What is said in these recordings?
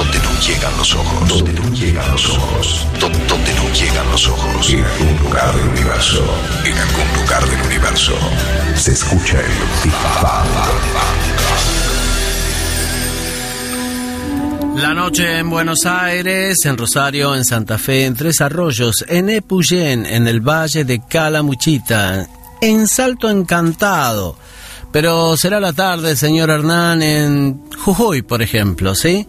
Donde no llegan los ojos. Donde no llegan los ojos. Donde no llegan los ojos. En algún lugar del universo. En algún lugar del universo. Se escucha el Big La noche en Buenos Aires, en Rosario, en Santa Fe, en Tres Arroyos, en Epuyén, en el Valle de Calamuchita, en Salto Encantado, pero será la tarde, señor Hernán, en Jujuy, por ejemplo, ¿sí?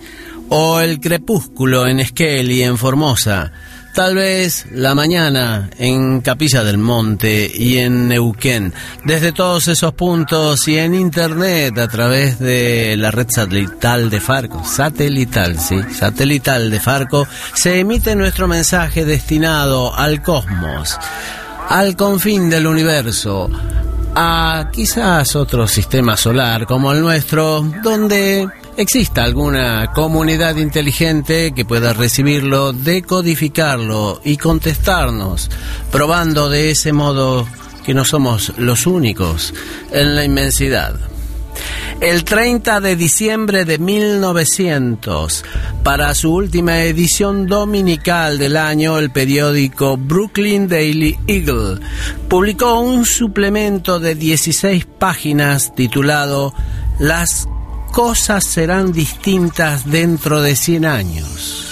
O el crepúsculo en Esquel en Formosa. Tal vez la mañana en Capilla del Monte y en Neuquén. Desde todos esos puntos y en internet a través de la red satelital de Farco. Satelital, sí, satelital de Farco. Se emite nuestro mensaje destinado al cosmos, al confín del universo a quizás otro sistema solar como el nuestro, donde exista alguna comunidad inteligente que pueda recibirlo, decodificarlo y contestarnos, probando de ese modo que no somos los únicos en la inmensidad. El 30 de diciembre de 1900, para su última edición dominical del año, el periódico Brooklyn Daily Eagle publicó un suplemento de 16 páginas titulado Las cosas serán distintas dentro de 100 años.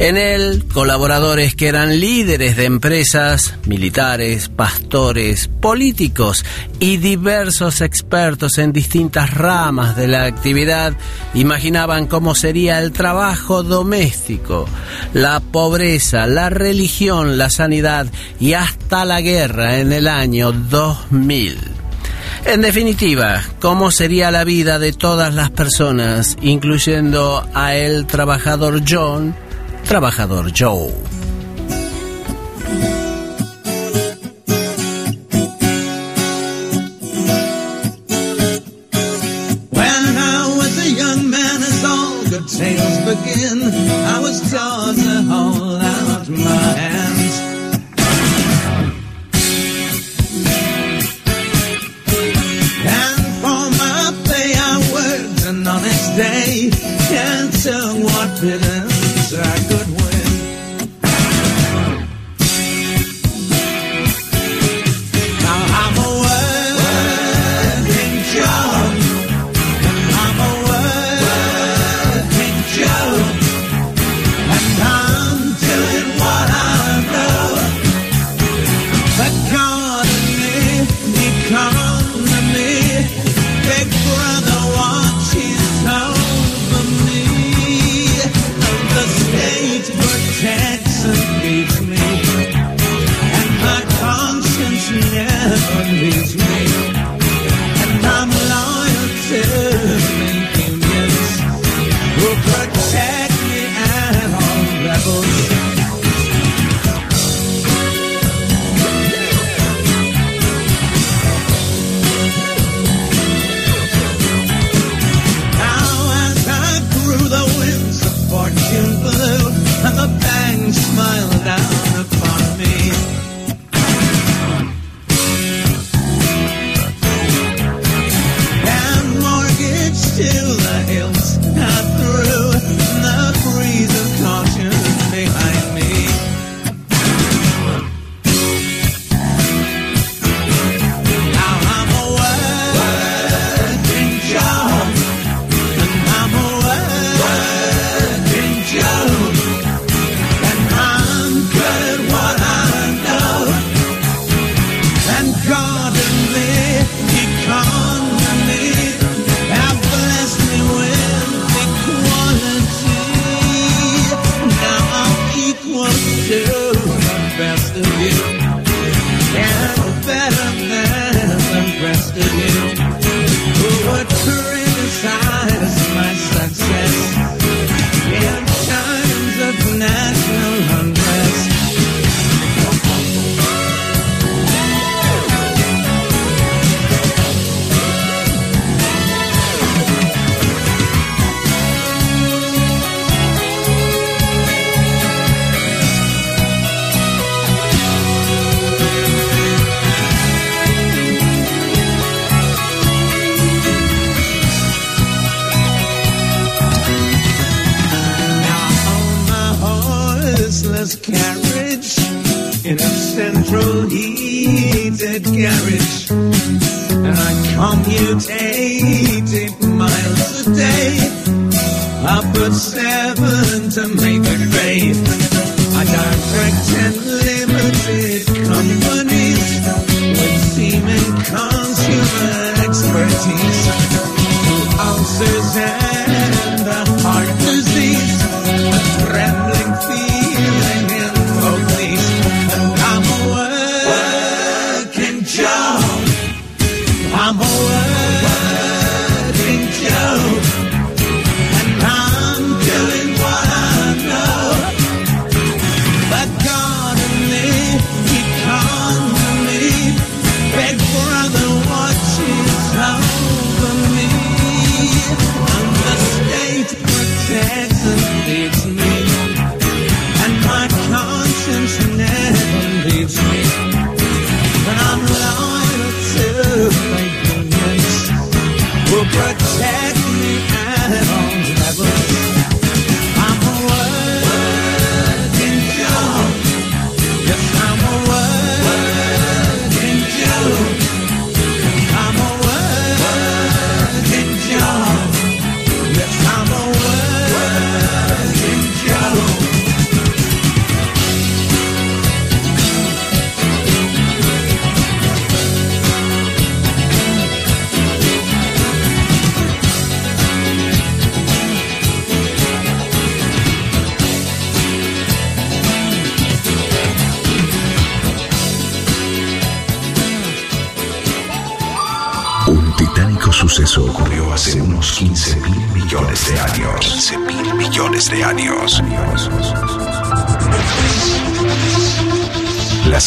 En él, colaboradores que eran líderes de empresas, militares, pastores, políticos y diversos expertos en distintas ramas de la actividad imaginaban cómo sería el trabajo doméstico, la pobreza, la religión, la sanidad y hasta la guerra en el año 2000. En definitiva, cómo sería la vida de todas las personas, incluyendo a el trabajador John, Trabajador Joe.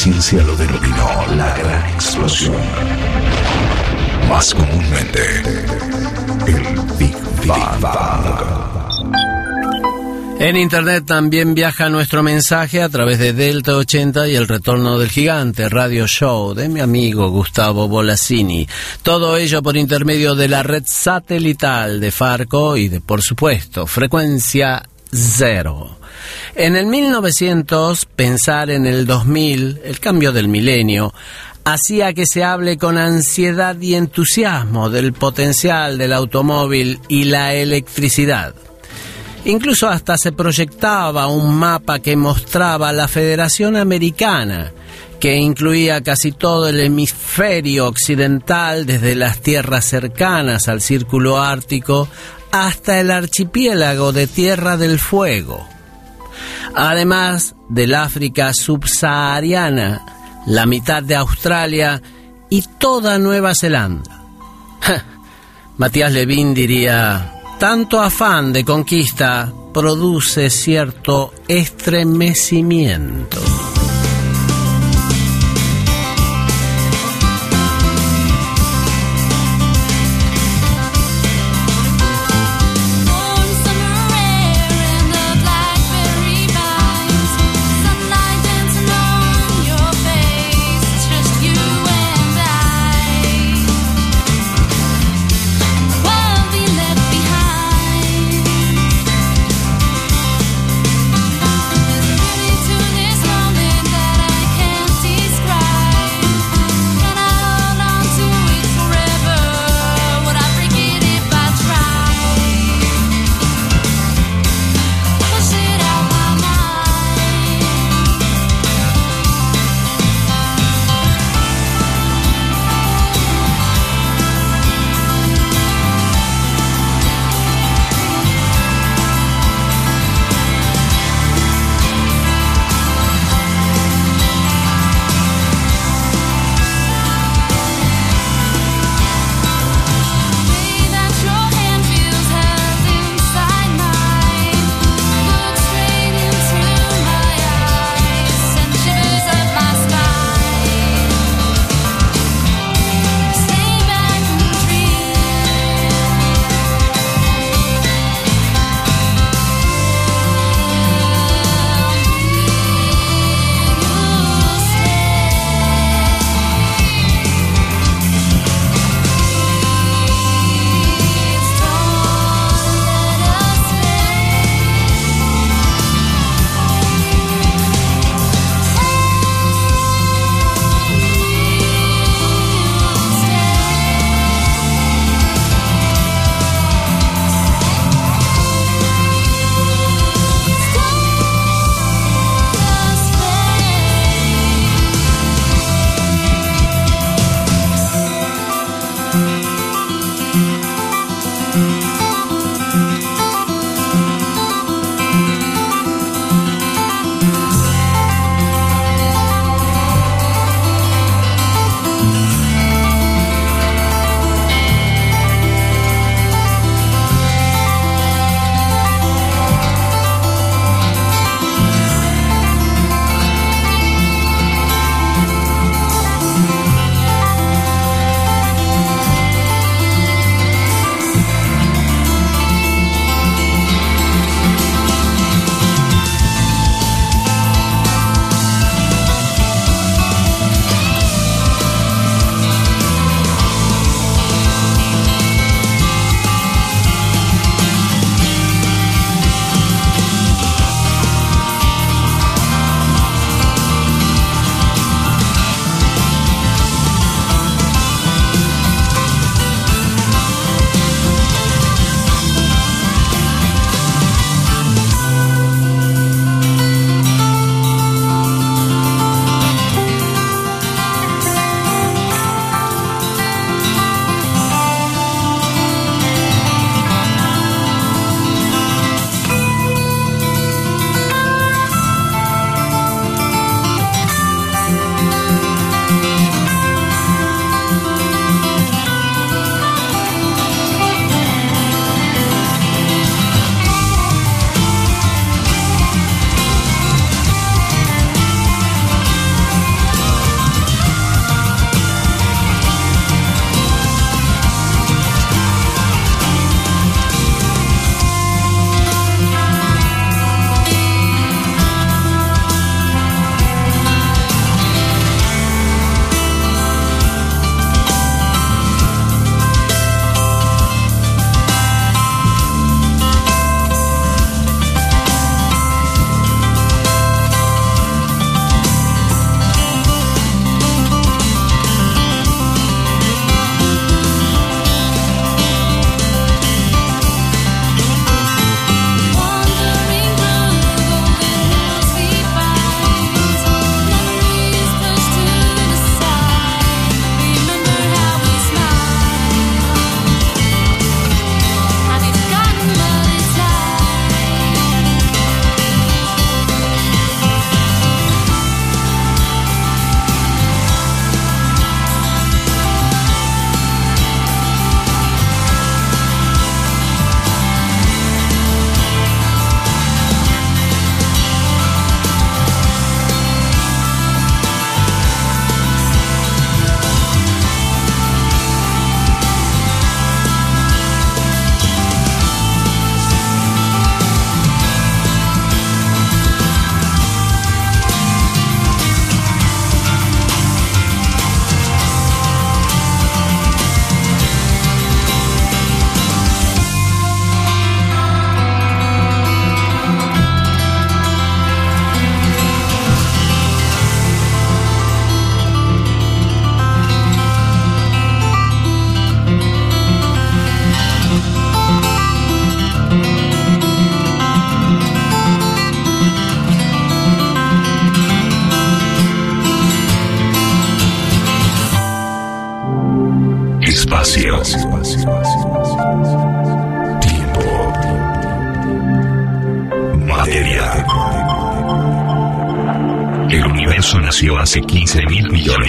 Ciencia lo denominó la gran explosión. Más comúnmente, el Big Bang. En internet también viaja nuestro mensaje a través de Delta 80 y el retorno del gigante radio show de mi amigo Gustavo Bolasini. Todo ello por intermedio de la red satelital de Farco y de, por supuesto, frecuencia cero. En el 1900, pensar en el 2000, el cambio del milenio, hacía que se hable con ansiedad y entusiasmo del potencial del automóvil y la electricidad. Incluso hasta se proyectaba un mapa que mostraba la Federación Americana, que incluía casi todo el hemisferio occidental, desde las tierras cercanas al Círculo Ártico hasta el archipiélago de Tierra del Fuego. Además del África subsahariana, la mitad de Australia y toda Nueva Zelanda. Matías Levin diría, tanto afán de conquista produce cierto estremecimiento.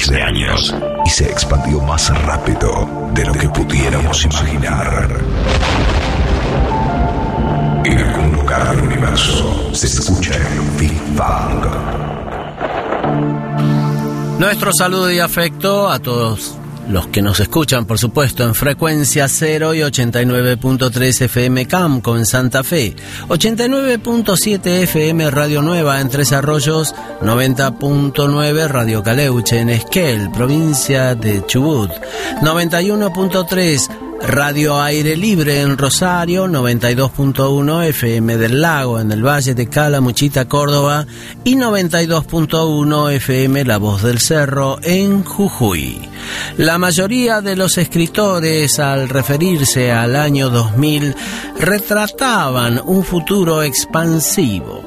De años y se expandió más rápido de lo que pudiéramos imaginar. En algún lugar del universo se escucha el Big Bang. Nuestro saludo y afecto a todos los que nos escuchan, por supuesto, en frecuencia 0 y 89.3 FM Camco en Santa Fe, 89.7 FM Radio Nueva en Tres Arroyos, 90.9 Radio Caleuche en Esquel, provincia de Chubut, 91.3 Radio Aire Libre en Rosario, 92.1 FM del Lago en el Valle de Calamuchita, Córdoba y 92.1 FM La Voz del Cerro en Jujuy. La mayoría de los escritores al referirse al año 2000 retrataban un futuro expansivo.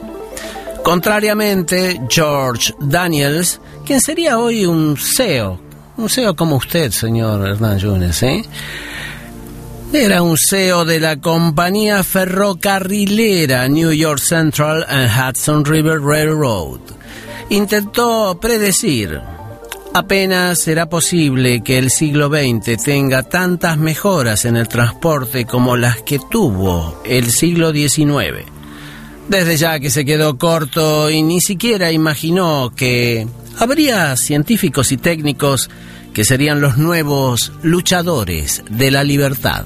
Contrariamente, George Daniels, quien sería hoy un CEO, un CEO como usted, señor Hernán Yunes, ¿eh? Era un CEO de la compañía ferrocarrilera New York Central and Hudson River Railroad. Intentó predecir, apenas será posible que el siglo XX tenga tantas mejoras en el transporte como las que tuvo el siglo XIX. Desde ya que se quedó corto y ni siquiera imaginó que habría científicos y técnicos que serían los nuevos luchadores de la libertad.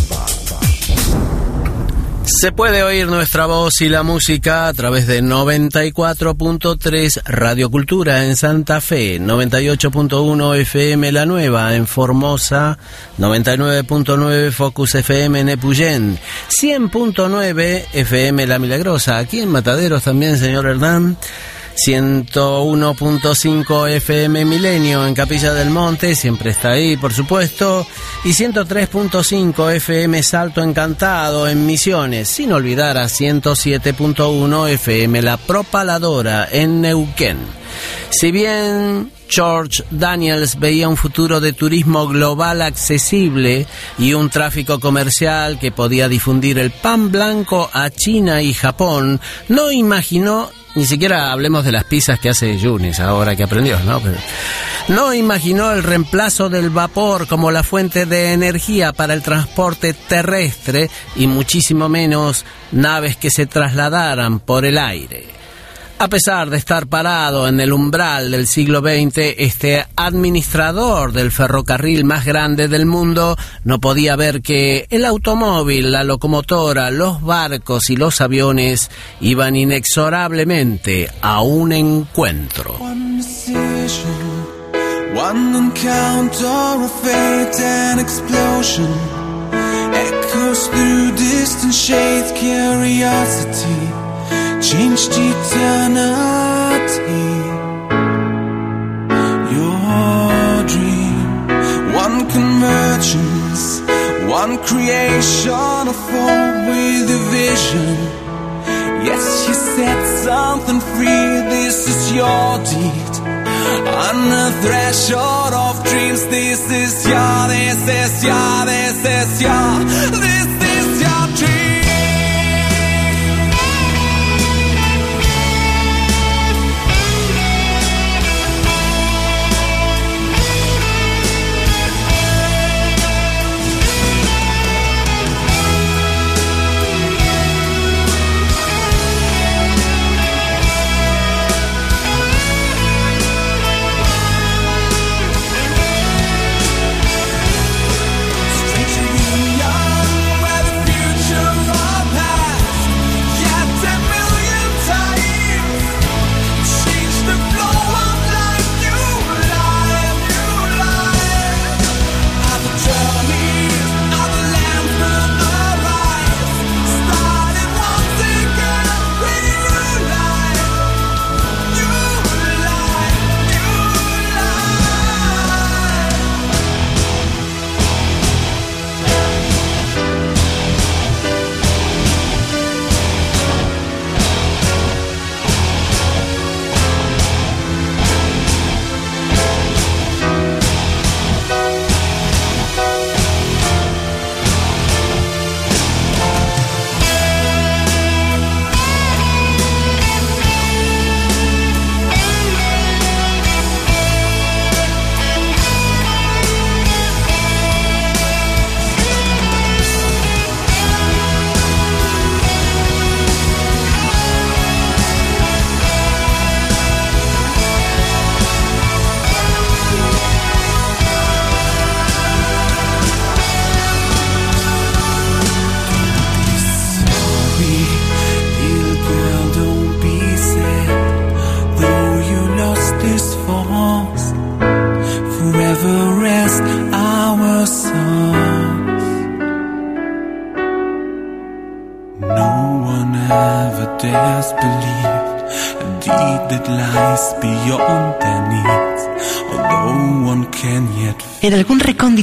Se puede oír nuestra voz y la música a través de 94.3 Radio Cultura en Santa Fe, 98.1 FM La Nueva en Formosa, 99.9 Focus FM en Epuyén, 100.9 FM La Milagrosa, aquí en Mataderos también, señor Hernán. 101.5 FM Milenio en Capilla del Monte, siempre está ahí, por supuesto, y 103.5 FM Salto Encantado en Misiones, sin olvidar a 107.1 FM La Propaladora en Neuquén. Si bien George Daniels veía un futuro de turismo global accesible y un tráfico comercial que podía difundir el pan blanco a China y Japón, no imaginó, ni siquiera hablemos de las pizzas que hace Yunis ahora que aprendió, ¿no? Pero- no imaginó el reemplazo del vapor como la fuente de energía para el transporte terrestre y muchísimo menos naves que se trasladaran por el aire. A pesar de estar parado en el umbral del siglo XX, este administrador del ferrocarril más grande del mundo no podía ver que el automóvil, la locomotora, los barcos y los aviones iban inexorablemente a un encuentro. Changed eternity. Your dream, one convergence, one creation of all with a vision. Yes, you set something free. This is your deed. On the threshold of dreams, this is your, this is your, this is your, this is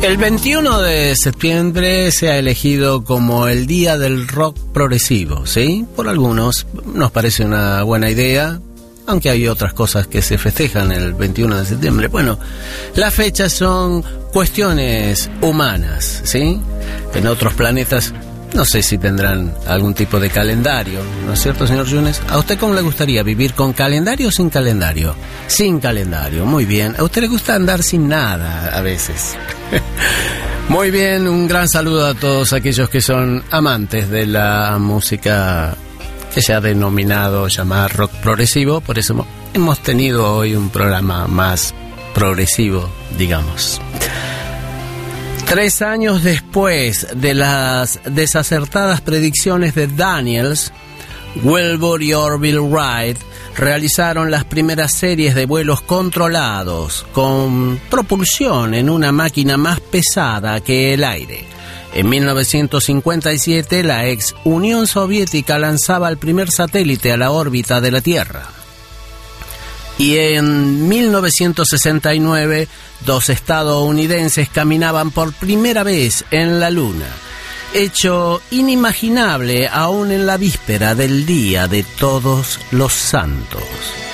El 21 de septiembre se ha elegido como el Día del Rock Progresivo, ¿sí? Por algunos nos parece una buena idea, aunque hay otras cosas que se festejan el 21 de septiembre. Bueno, las fechas son cuestiones humanas, ¿sí? En otros planetas no sé si tendrán algún tipo de calendario, ¿no es cierto, señor Yunes? ¿A usted cómo le gustaría vivir con calendario o sin calendario? Sin calendario, muy bien. ¿A usted le gusta andar sin nada a veces? Muy bien, un gran saludo a todos aquellos que son amantes de la música que se ha denominado llamar rock progresivo, por eso hemos tenido hoy un programa más progresivo, digamos. Tres años después de las desacertadas predicciones de Daniels, Wilbur y Orville Wright realizaron las primeras series de vuelos controlados con propulsión en una máquina más pesada que el aire. En 1957, la ex Unión Soviética lanzaba el primer satélite a la órbita de la Tierra. Y en 1969, dos estadounidenses caminaban por primera vez en la Luna. Hecho inimaginable aún en la víspera del Día de Todos los Santos.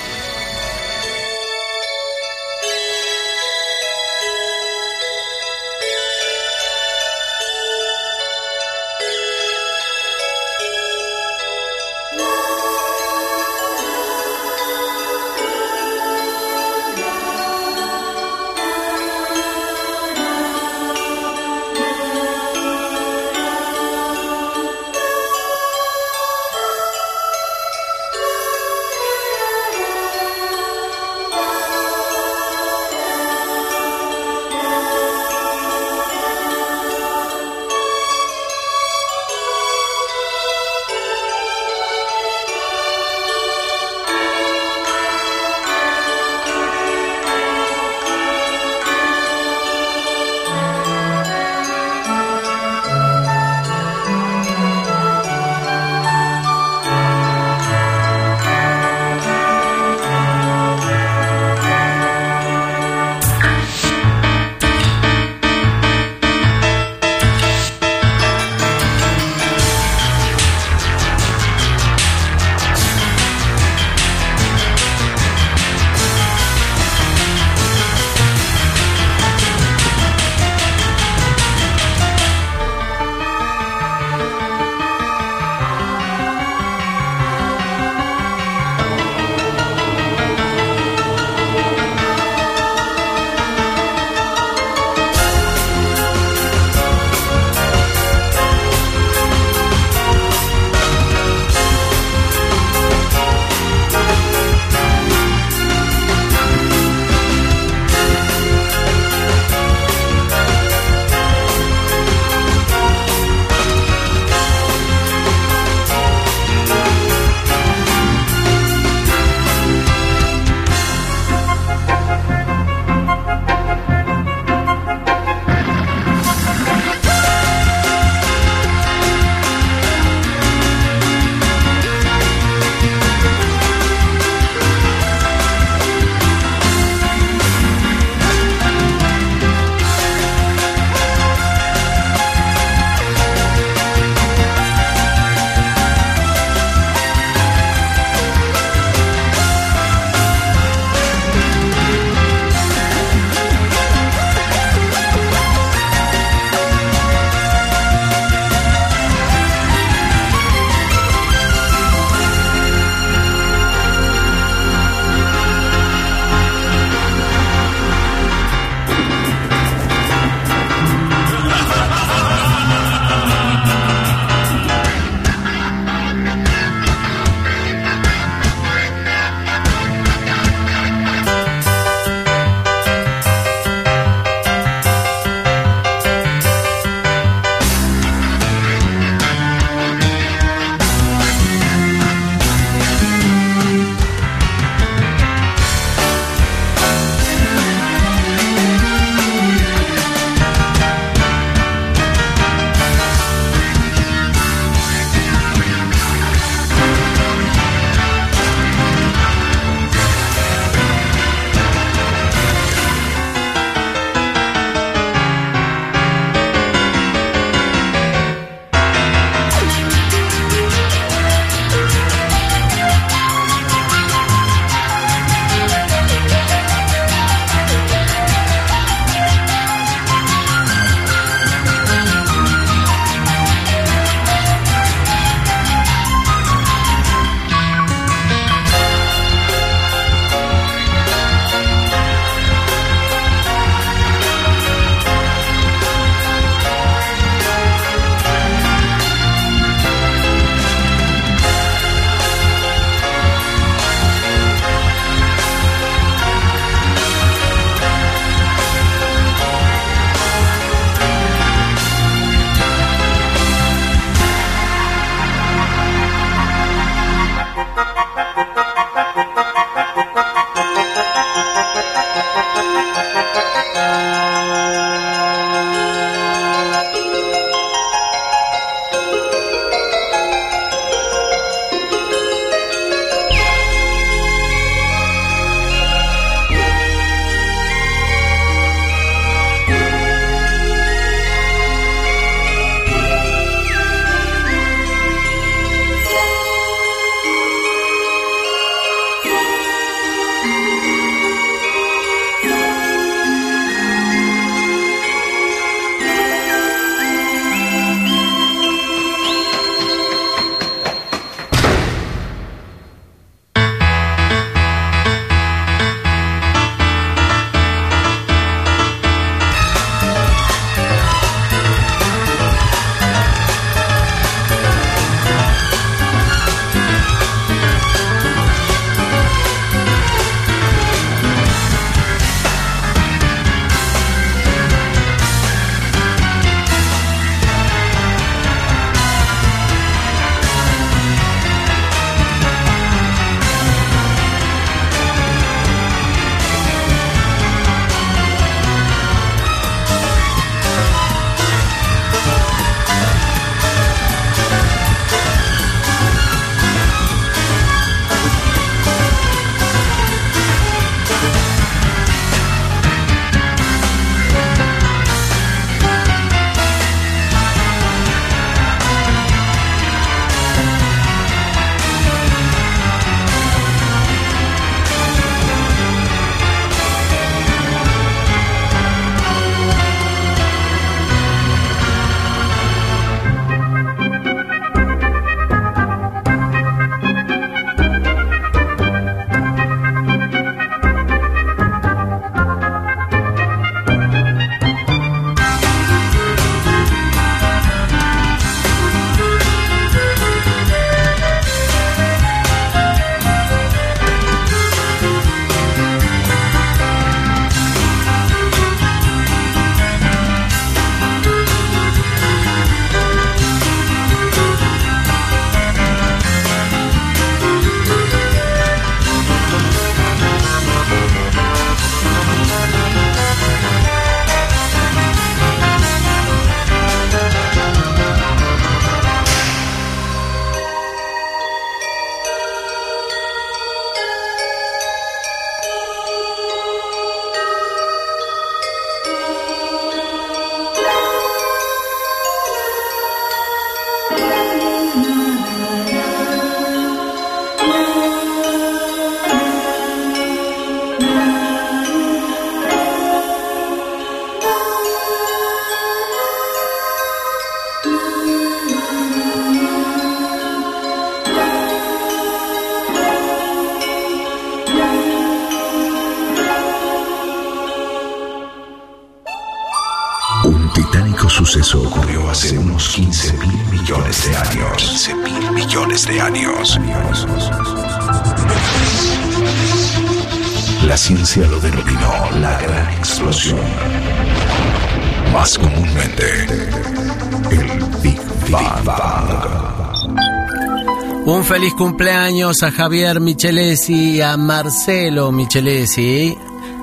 Un feliz cumpleaños a Javier Michelesi a Marcelo Michelesi,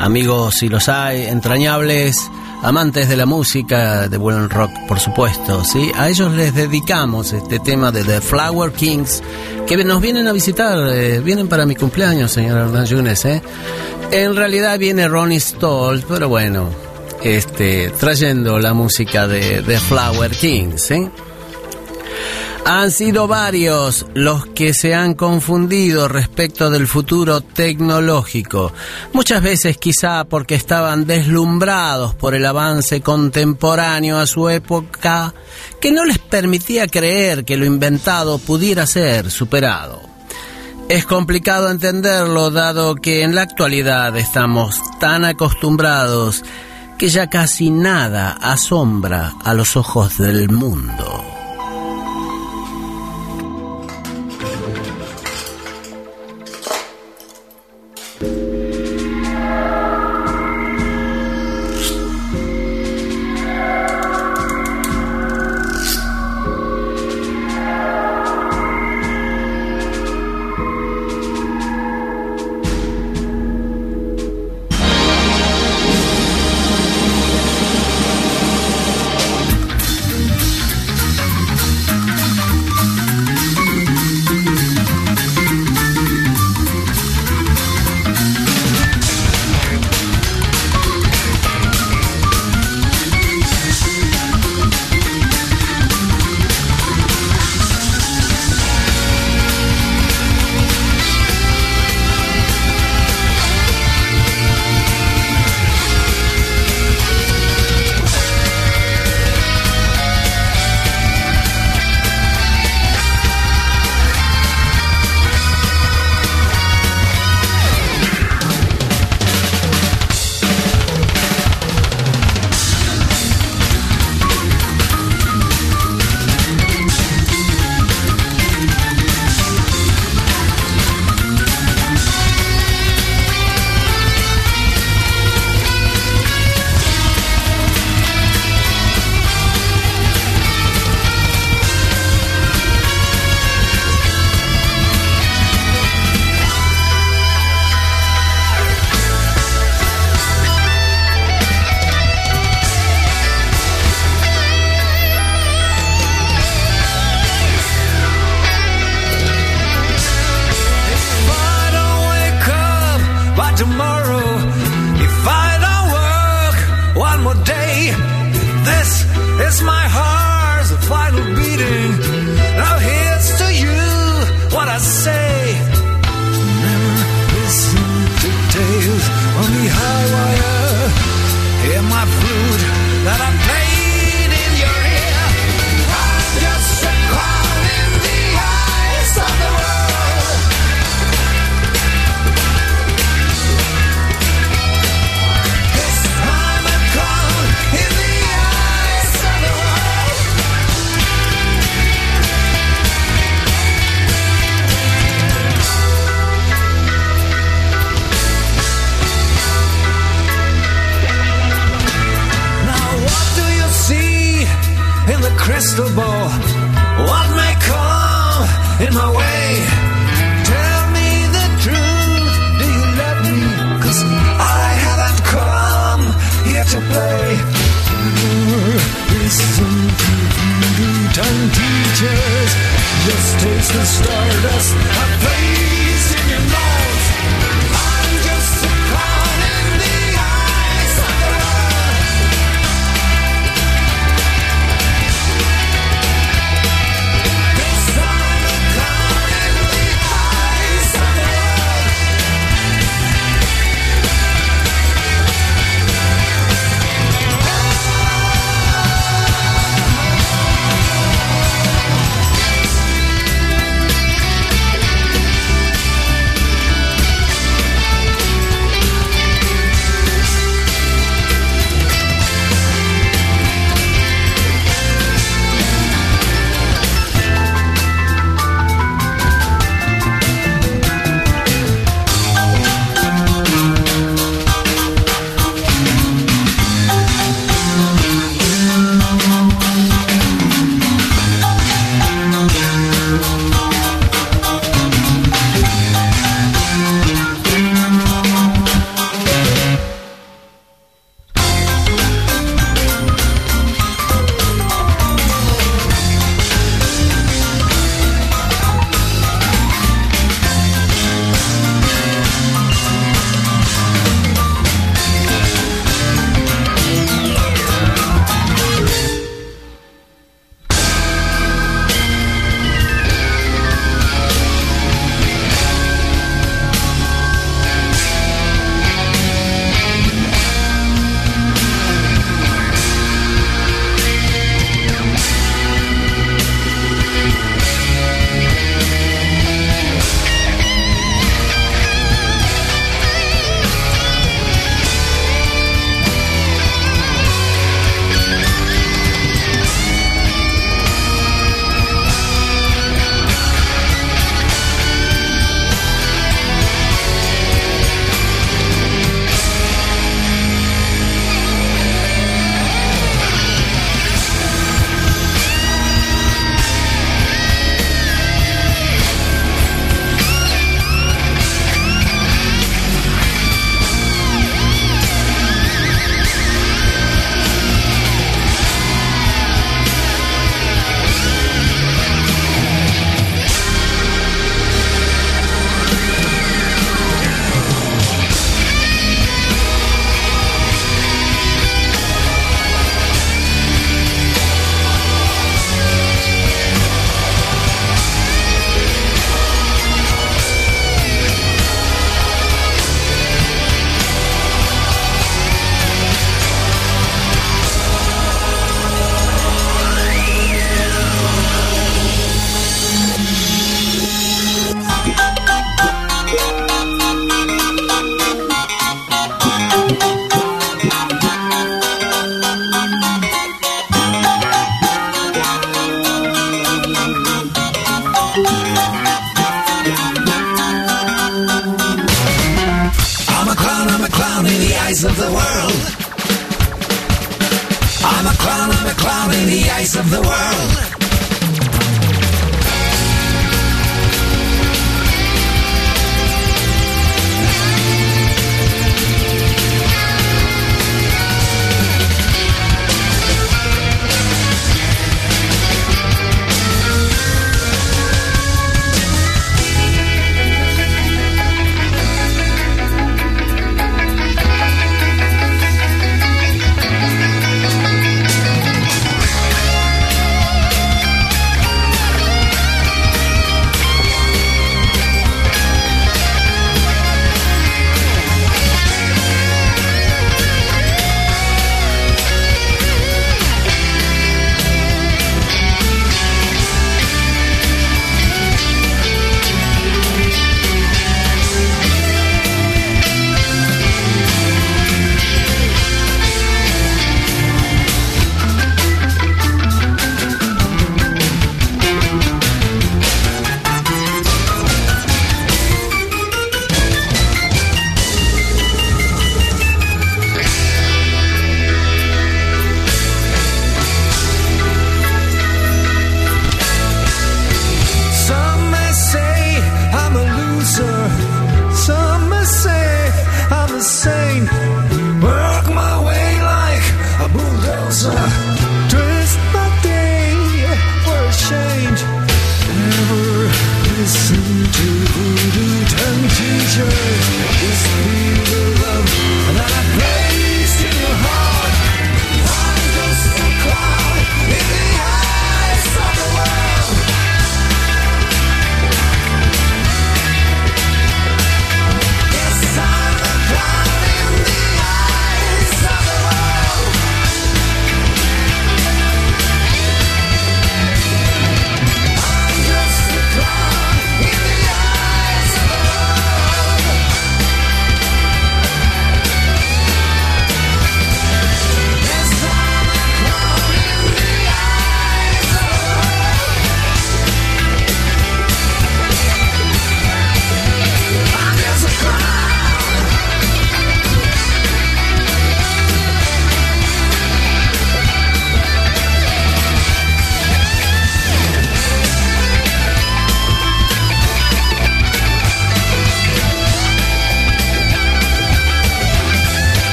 amigos si los hay, entrañables, amantes de la música, de buen rock, por supuesto, ¿sí? A ellos les dedicamos este tema de The Flower Kings, que nos vienen a visitar, eh, vienen para mi cumpleaños, señor Hernán Yunes, ¿eh? En realidad viene Ronnie Stoll, pero bueno, este, trayendo la música de The Flower Kings, ¿sí? Han sido varios los que se han confundido respecto del futuro tecnológico, muchas veces quizá porque estaban deslumbrados por el avance contemporáneo a su época, que no les permitía creer que lo inventado pudiera ser superado. Es complicado entenderlo dado que en la actualidad estamos tan acostumbrados que ya casi nada asombra a los ojos del mundo.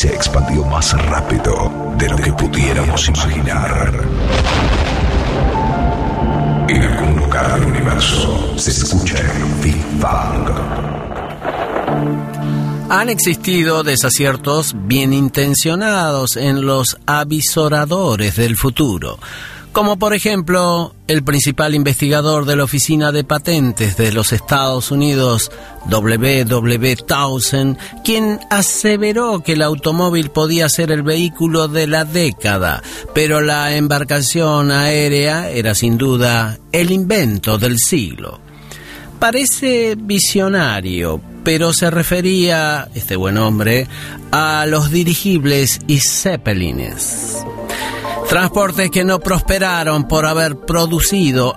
Se expandió más rápido de lo que pudiéramos imaginar. En algún lugar del universo se escucha el Big Bang. Han existido desaciertos bien intencionados en los avisoradores del futuro, como por ejemplo el principal investigador de la Oficina de Patentes de los Estados Unidos, W.W. Townsend, quien aseveró que el automóvil podía ser el vehículo de la década, pero la embarcación aérea era sin duda el invento del siglo. Parece visionario, pero se refería, este buen hombre, a los dirigibles y zeppelines. Transportes que no prosperaron por haber producido,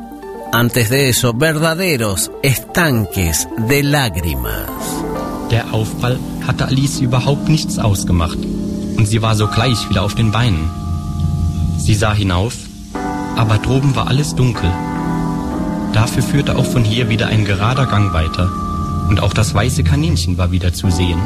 antes de eso, verdaderos estanques de lágrimas. Der Aufprall hatte Alice überhaupt nichts ausgemacht und sie war sogleich wieder auf den Beinen. Sie sah hinauf, aber droben war alles dunkel. Dafür führte auch von hier wieder ein gerader Gang weiter und auch das weiße Kaninchen war wieder zu sehen.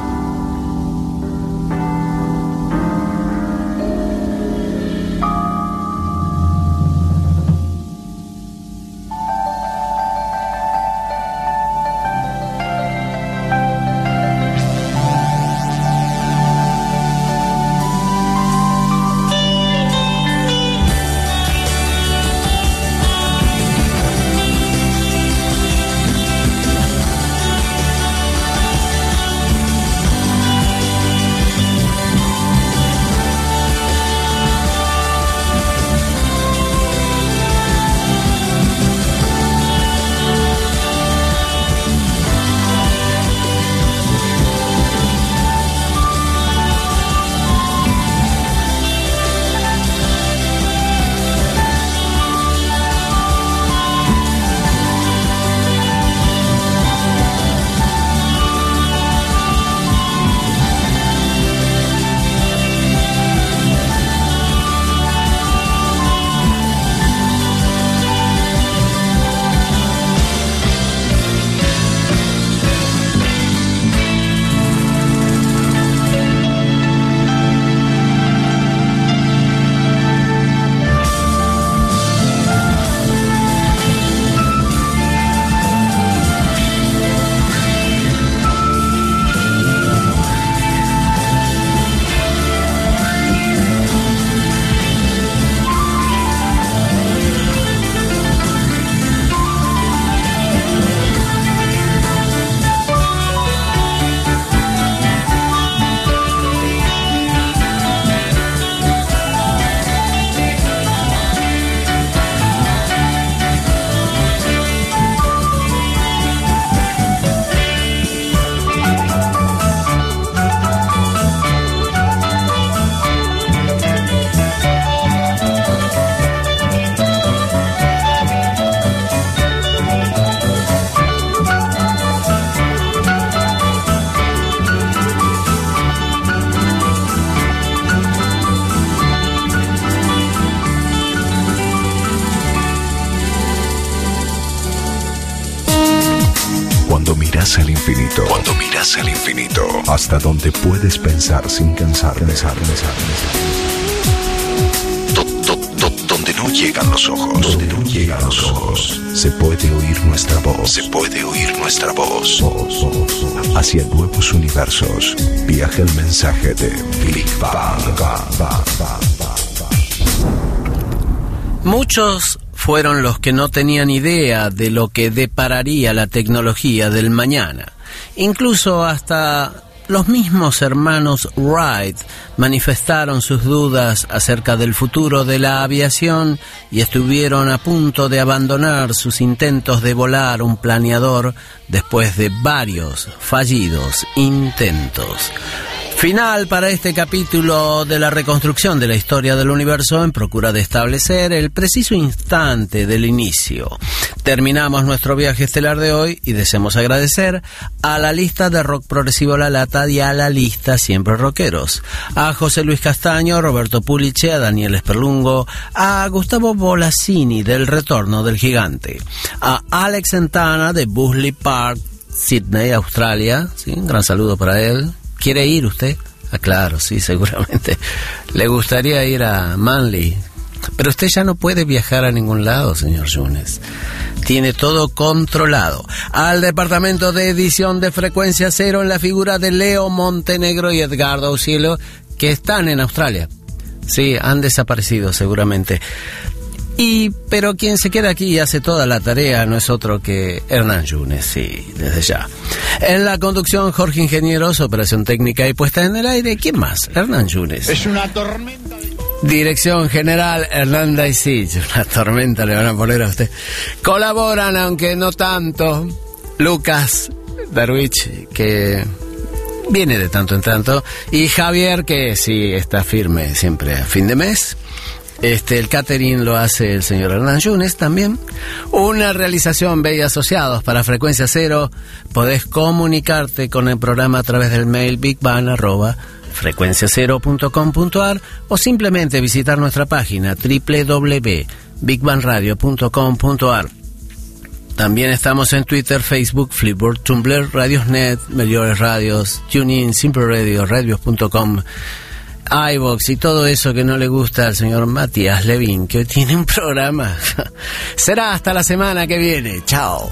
Infinito, cuando miras al infinito, hasta donde puedes pensar sin cansar, pensar, pensar, pensar. Do- do- do- donde no llegan los ojos, donde no llegan los ojos, se puede oír nuestra voz, se puede oír nuestra voz. Voz, voz, voz. Hacia nuevos universos, viaja el mensaje de Big bang. Muchos fueron los que no tenían idea de lo que depararía la tecnología del mañana. Incluso hasta los mismos hermanos Wright manifestaron sus dudas acerca del futuro de la aviación y estuvieron a punto de abandonar sus intentos de volar un planeador después de varios fallidos intentos. Final para este capítulo de la reconstrucción de la historia del universo en procura de establecer el preciso instante del inicio. Terminamos nuestro viaje estelar de hoy y deseamos agradecer a la lista de rock progresivo La Lata y a la lista Siempre Rockeros, a José Luis Castaño, Roberto Puliche, a Daniel Esperlungo, a Gustavo Bolasini del Retorno del Gigante, a Alex Santana de Busley Park, Sydney, Australia, un gran saludo para él. ¿Quiere ir usted? Ah, claro, sí, seguramente. Le gustaría ir a Manly. Pero usted ya no puede viajar a ningún lado, señor Yunes. Tiene todo controlado. Al departamento de edición de frecuencia cero en la figura de Leo Montenegro y Edgardo Auxilio, que están en Australia. Sí, han desaparecido seguramente. Y, pero quien se queda aquí y hace toda la tarea no es otro que Hernán Yunes, sí, desde ya. En la conducción, Jorge Ingenieros, operación técnica y puesta en el aire, ¿quién más? Hernán Yunes. Es una tormenta. Dirección General Hernanda y Sich. Una tormenta le van a poner a usted. Colaboran, aunque no tanto. Lucas Darwich, que viene de tanto en tanto, y Javier, que sí está firme siempre a fin de mes. Este, el catering lo hace el señor Hernán Yunes también. Una realización Bella Asociados para Frecuencia Cero. Podés comunicarte con el programa a través del mail frecuenciacero.com.ar o simplemente visitar nuestra página www.bigbanradio.com.ar. También estamos en Twitter, Facebook, Flipboard, Tumblr, Radiosnet, Mejores Radios, TuneIn, Simple Radio, Radios.com, iVox y todo eso que no le gusta al señor Matías Levin, que hoy tiene un programa. Será hasta la semana que viene. Chao.